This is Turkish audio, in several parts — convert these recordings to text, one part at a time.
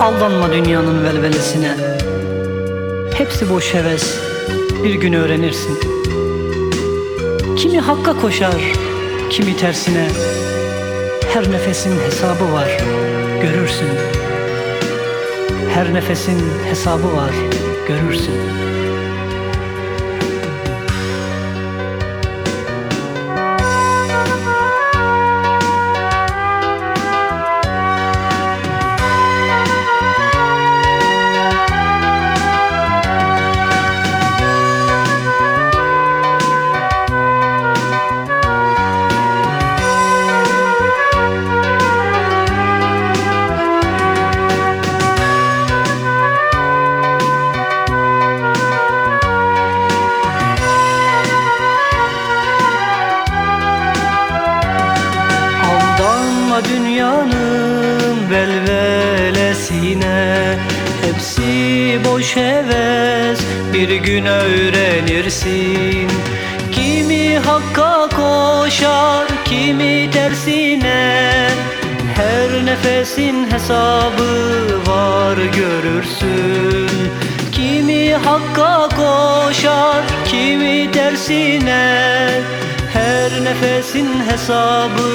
Aldanma dünyanın velvelesine. Hepsi boş heves. Bir gün öğrenirsin. Kimi hakka koşar Kimi tersine. Her nefesin hesabı var Görürsün. Her nefesin hesabı var Görürsün dünyanın velvelesine. Hepsi boş heves bir gün öğrenirsin. Kimi hakka koşar kimi tersine. Her nefesin hesabı var görürsün. Kimi hakka koşar kimi tersine. Her nefesin hesabı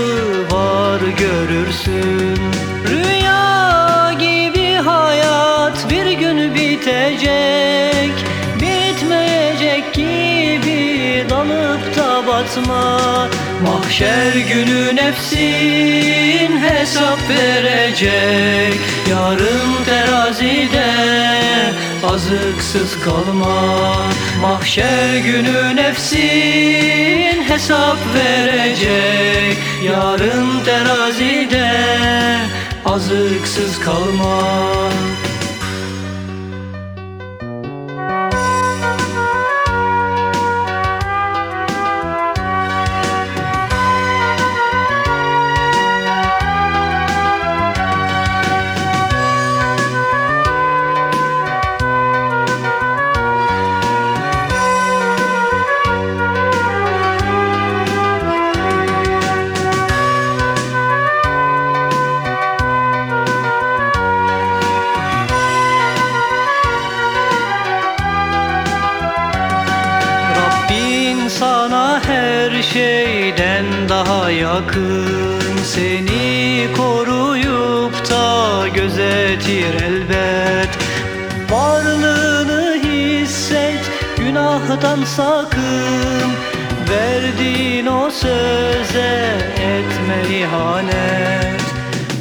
var görürsün. Rüya gibi hayat bir gün bitecek. Bitmeyecek gibi dalıp da batma. Mahşer günü nefsin hesap verecek. Yarın terazide azıksız kalma. Mahşer günü nefsin hesap verecek. Yarın terazide azıksız kalma şeyden daha yakın. Seni koruyup da gözetir elbet. Varlığını hisset günahtan sakın. Verdiğin o söze etme ihanet.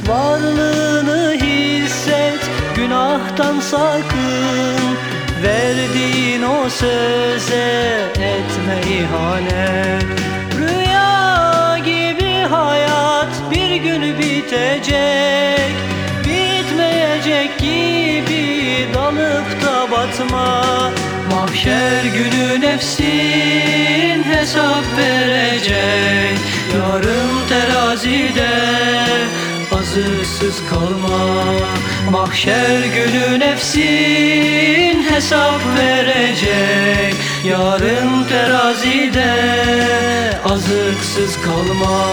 Varlığını hisset günahtan sakın. Verdiğin o söze etme ihanet batma Mahşer günü nefsin hesap verecek. Yarın terazide azıksız kalma. Mahşer günü nefsin hesap verecek. Yarın terazide azıksız kalma